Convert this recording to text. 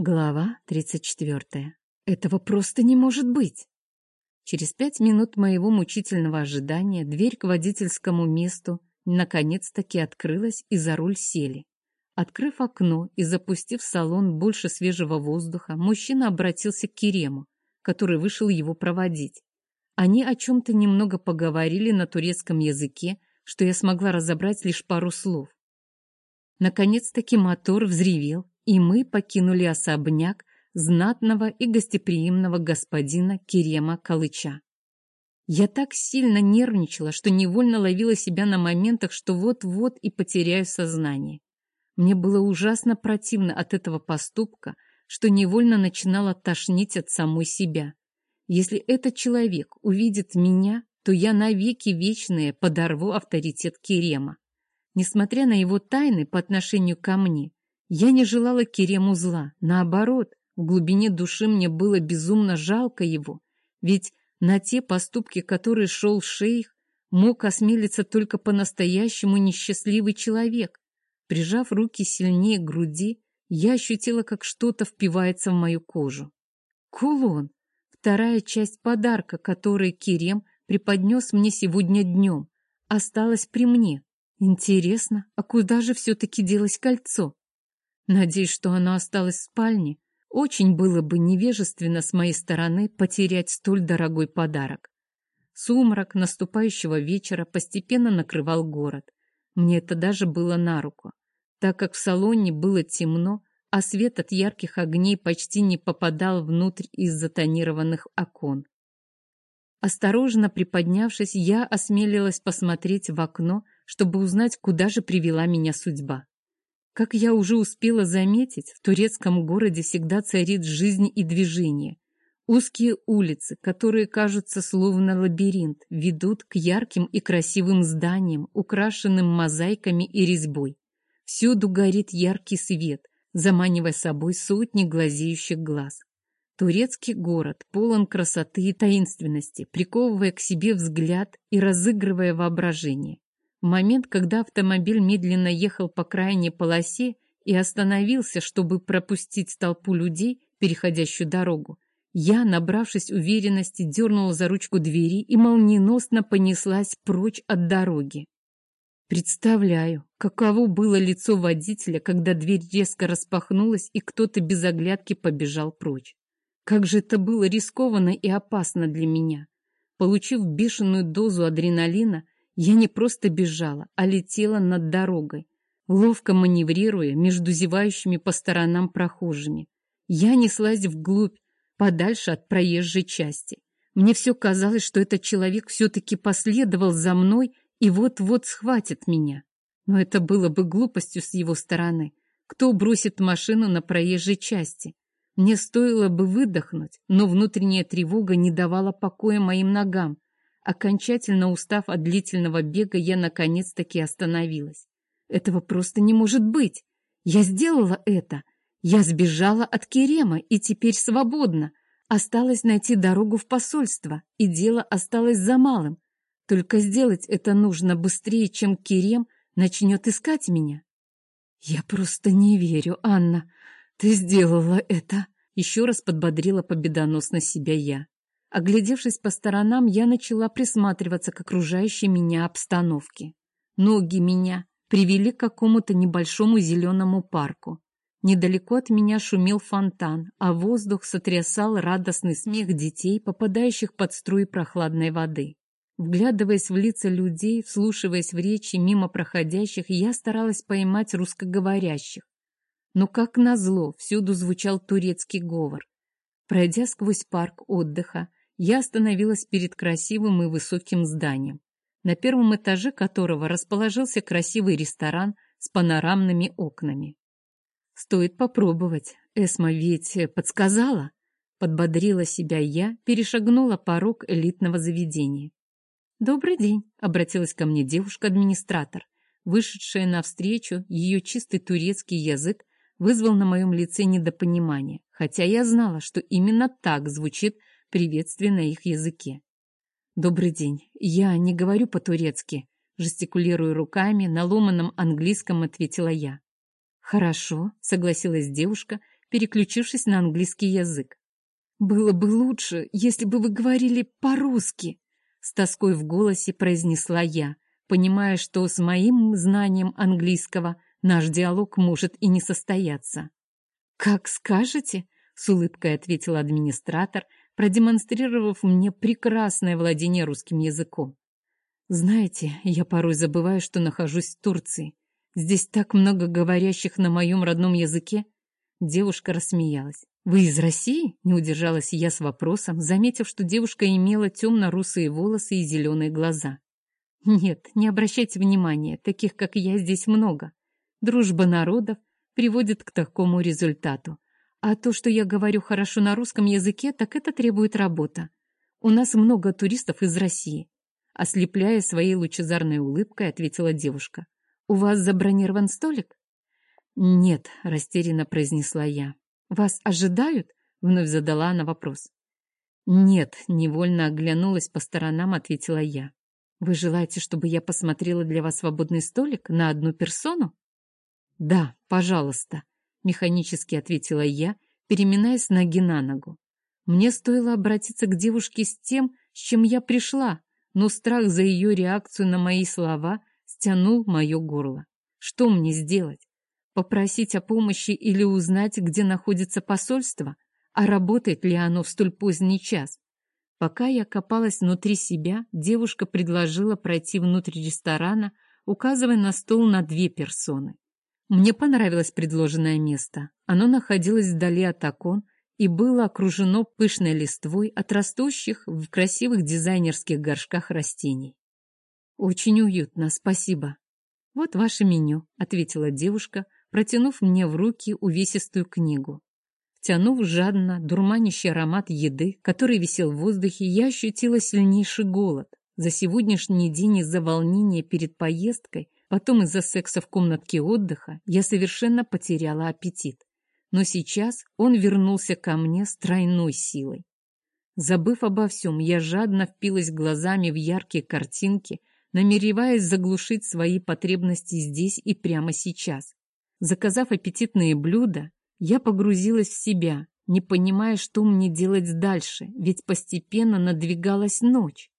Глава 34. Этого просто не может быть. Через пять минут моего мучительного ожидания дверь к водительскому месту наконец-таки открылась и за руль сели. Открыв окно и запустив в салон больше свежего воздуха, мужчина обратился к Керему, который вышел его проводить. Они о чем-то немного поговорили на турецком языке, что я смогла разобрать лишь пару слов. Наконец-таки мотор взревел, и мы покинули особняк знатного и гостеприимного господина Керема Калыча. Я так сильно нервничала, что невольно ловила себя на моментах, что вот-вот и потеряю сознание. Мне было ужасно противно от этого поступка, что невольно начинала тошнить от самой себя. Если этот человек увидит меня, то я навеки вечные подорву авторитет Керема. Несмотря на его тайны по отношению ко мне, я не желала Керему зла. Наоборот, в глубине души мне было безумно жалко его, ведь на те поступки, которые шел шейх, мог осмелиться только по-настоящему несчастливый человек. Прижав руки сильнее к груди, я ощутила, как что-то впивается в мою кожу. Кулон. Вторая часть подарка, который Керем преподнес мне сегодня днем, осталась при мне. Интересно, а куда же все-таки делось кольцо? Надеюсь, что оно осталось в спальне. Очень было бы невежественно с моей стороны потерять столь дорогой подарок. Сумрак наступающего вечера постепенно накрывал город. Мне это даже было на руку, так как в салоне было темно, а свет от ярких огней почти не попадал внутрь из затонированных окон. Осторожно приподнявшись, я осмелилась посмотреть в окно, чтобы узнать, куда же привела меня судьба. Как я уже успела заметить, в турецком городе всегда царит жизнь и движение. Узкие улицы, которые кажутся словно лабиринт, ведут к ярким и красивым зданиям, украшенным мозаиками и резьбой. Всюду горит яркий свет, заманивая собой сотни глазеющих глаз. Турецкий город полон красоты и таинственности, приковывая к себе взгляд и разыгрывая воображение. В момент, когда автомобиль медленно ехал по крайней полосе и остановился, чтобы пропустить толпу людей, переходящую дорогу, я, набравшись уверенности, дернула за ручку двери и молниеносно понеслась прочь от дороги. Представляю, каково было лицо водителя, когда дверь резко распахнулась и кто-то без оглядки побежал прочь. Как же это было рискованно и опасно для меня. Получив бешеную дозу адреналина, я не просто бежала, а летела над дорогой, ловко маневрируя между зевающими по сторонам прохожими. Я неслась вглубь, подальше от проезжей части. Мне все казалось, что этот человек все-таки последовал за мной и вот-вот схватит меня. Но это было бы глупостью с его стороны. Кто бросит машину на проезжей части? Мне стоило бы выдохнуть, но внутренняя тревога не давала покоя моим ногам. Окончательно устав от длительного бега, я наконец-таки остановилась. Этого просто не может быть. Я сделала это. Я сбежала от Керема и теперь свободна. Осталось найти дорогу в посольство, и дело осталось за малым. Только сделать это нужно быстрее, чем Керем начнет искать меня. Я просто не верю, Анна. Ты сделала это. Еще раз подбодрила победоносно себя я. Оглядевшись по сторонам, я начала присматриваться к окружающей меня обстановке. Ноги меня привели к какому-то небольшому зеленому парку. Недалеко от меня шумел фонтан, а воздух сотрясал радостный смех детей, попадающих под струи прохладной воды. Вглядываясь в лица людей, вслушиваясь в речи мимо проходящих, я старалась поймать русскоговорящих. Но, как назло, всюду звучал турецкий говор. Пройдя сквозь парк отдыха, я остановилась перед красивым и высоким зданием, на первом этаже которого расположился красивый ресторан с панорамными окнами. «Стоит попробовать, Эсма ведь подсказала?» Подбодрила себя я, перешагнула порог элитного заведения. «Добрый день», — обратилась ко мне девушка-администратор. Вышедшая навстречу, ее чистый турецкий язык вызвал на моем лице недопонимание, хотя я знала, что именно так звучит приветствие на их языке. «Добрый день. Я не говорю по-турецки», жестикулируя руками, на ломаном английском ответила я. «Хорошо», — согласилась девушка, переключившись на английский язык. «Было бы лучше, если бы вы говорили по-русски», — с тоской в голосе произнесла я, понимая, что с моим знанием английского наш диалог может и не состояться. «Как скажете», — с улыбкой ответил администратор, продемонстрировав мне прекрасное владение русским языком. «Знаете, я порой забываю, что нахожусь в Турции. Здесь так много говорящих на моем родном языке». Девушка рассмеялась. «Вы из России?» — не удержалась я с вопросом, заметив, что девушка имела темно-русые волосы и зеленые глаза. «Нет, не обращайте внимания, таких, как я, здесь много. Дружба народов приводит к такому результату. А то, что я говорю хорошо на русском языке, так это требует работа. У нас много туристов из России». Ослепляя своей лучезарной улыбкой, ответила девушка. «У вас забронирован столик?» «Нет», — растерянно произнесла я. «Вас ожидают?» — вновь задала она вопрос. «Нет», — невольно оглянулась по сторонам, ответила я. «Вы желаете, чтобы я посмотрела для вас свободный столик на одну персону?» «Да, пожалуйста», — механически ответила я, переминаясь ноги на ногу. Мне стоило обратиться к девушке с тем, с чем я пришла, но страх за ее реакцию на мои слова стянул мое горло. Что мне сделать? Попросить о помощи или узнать, где находится посольство? А работает ли оно в столь поздний час? Пока я копалась внутри себя, девушка предложила пройти внутрь ресторана, указывая на стол на две персоны. Мне понравилось предложенное место. Оно находилось вдали от окон и было окружено пышной листвой от растущих в красивых дизайнерских горшках растений. «Очень уютно, спасибо». «Вот ваше меню», — ответила девушка, протянув мне в руки увесистую книгу. Втянув жадно дурманящий аромат еды, который висел в воздухе, я ощутила сильнейший голод. За сегодняшний день из-за волнения перед поездкой, потом из-за секса в комнатке отдыха, я совершенно потеряла аппетит. Но сейчас он вернулся ко мне с тройной силой. Забыв обо всем, я жадно впилась глазами в яркие картинки, намереваясь заглушить свои потребности здесь и прямо сейчас. Заказав аппетитные блюда, я погрузилась в себя, не понимая, что мне делать дальше, ведь постепенно надвигалась ночь.